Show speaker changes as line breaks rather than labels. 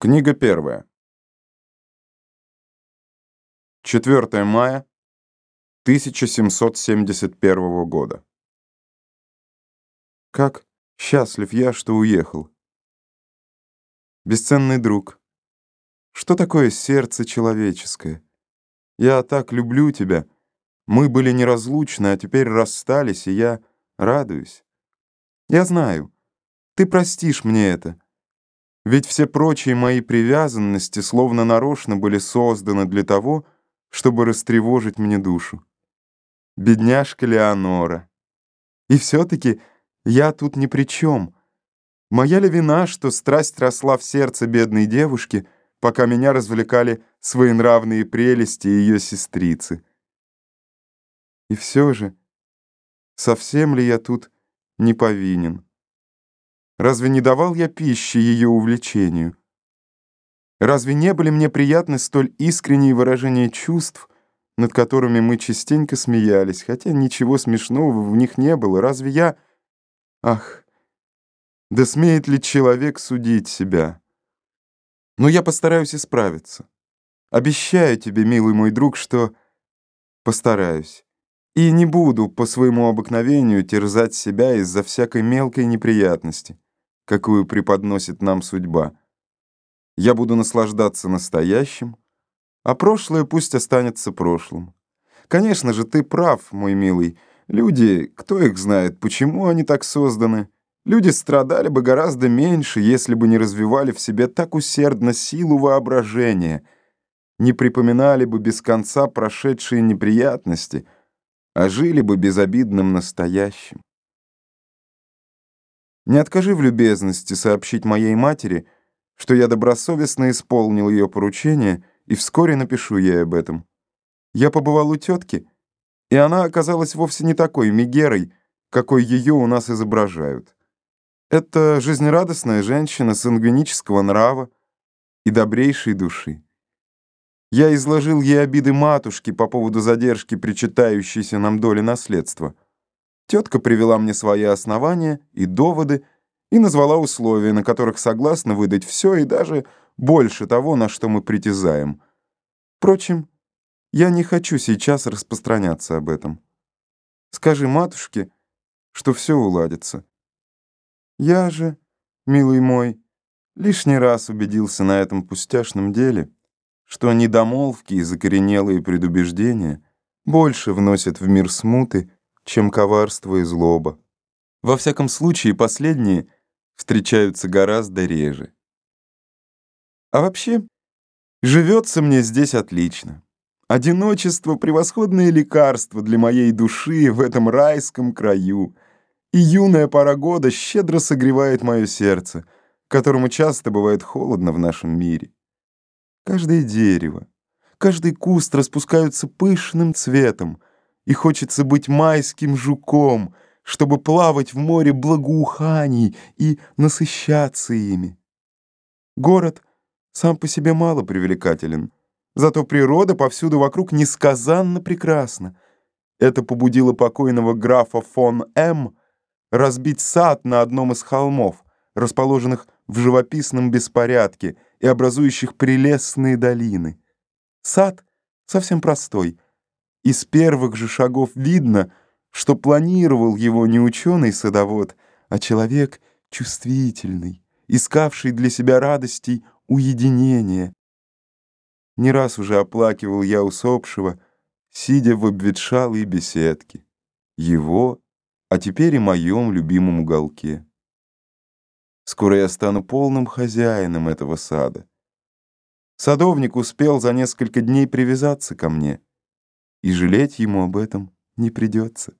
Книга первая. 4 мая 1771 года. Как счастлив я, что уехал. Бесценный друг, что такое сердце человеческое? Я так люблю тебя. Мы были неразлучны, а теперь расстались, и я радуюсь. Я знаю, ты простишь мне это. Ведь все прочие мои привязанности словно нарочно были созданы для того, чтобы растревожить мне душу. Бедняжка Леонора. И все-таки я тут ни при чем. Моя ли вина, что страсть росла в сердце бедной девушки, пока меня развлекали своенравные прелести ее сестрицы? И все же, совсем ли я тут не повинен? Разве не давал я пищи ее увлечению? Разве не были мне приятны столь искренние выражения чувств, над которыми мы частенько смеялись, хотя ничего смешного в них не было? Разве я... Ах, да смеет ли человек судить себя? Но я постараюсь исправиться. Обещаю тебе, милый мой друг, что постараюсь. И не буду по своему обыкновению терзать себя из-за всякой мелкой неприятности какую преподносит нам судьба. Я буду наслаждаться настоящим, а прошлое пусть останется прошлым. Конечно же, ты прав, мой милый. Люди, кто их знает, почему они так созданы? Люди страдали бы гораздо меньше, если бы не развивали в себе так усердно силу воображения, не припоминали бы без конца прошедшие неприятности, а жили бы безобидным настоящим. Не откажи в любезности сообщить моей матери, что я добросовестно исполнил ее поручение и вскоре напишу ей об этом. Я побывал у тетки, и она оказалась вовсе не такой мегерой, какой ее у нас изображают. Это жизнерадостная женщина сангвинического нрава и добрейшей души. Я изложил ей обиды матушки по поводу задержки причитающейся нам доли наследства — Тетка привела мне свои основания и доводы и назвала условия, на которых согласна выдать все и даже больше того, на что мы притязаем. Впрочем, я не хочу сейчас распространяться об этом. Скажи матушке, что все уладится. Я же, милый мой, лишний раз убедился на этом пустяшном деле, что недомолвки и закоренелые предубеждения больше вносят в мир смуты, чем коварство и злоба. Во всяком случае, последние встречаются гораздо реже. А вообще, живется мне здесь отлично. Одиночество — превосходное лекарство для моей души в этом райском краю, и юная пора года щедро согревает мое сердце, которому часто бывает холодно в нашем мире. Каждое дерево, каждый куст распускаются пышным цветом — и хочется быть майским жуком, чтобы плавать в море благоуханий и насыщаться ими. Город сам по себе мало привлекателен, зато природа повсюду вокруг несказанно прекрасна. Это побудило покойного графа фон М. разбить сад на одном из холмов, расположенных в живописном беспорядке и образующих прелестные долины. Сад совсем простой — из первых же шагов видно, что планировал его не ученый-садовод, а человек чувствительный, искавший для себя радостей уединения. Не раз уже оплакивал я усопшего, сидя в обветшалой беседке. Его, а теперь и моем любимом уголке. Скоро я стану полным хозяином этого сада. Садовник успел за несколько дней привязаться ко мне — и жалеть ему об этом не придется.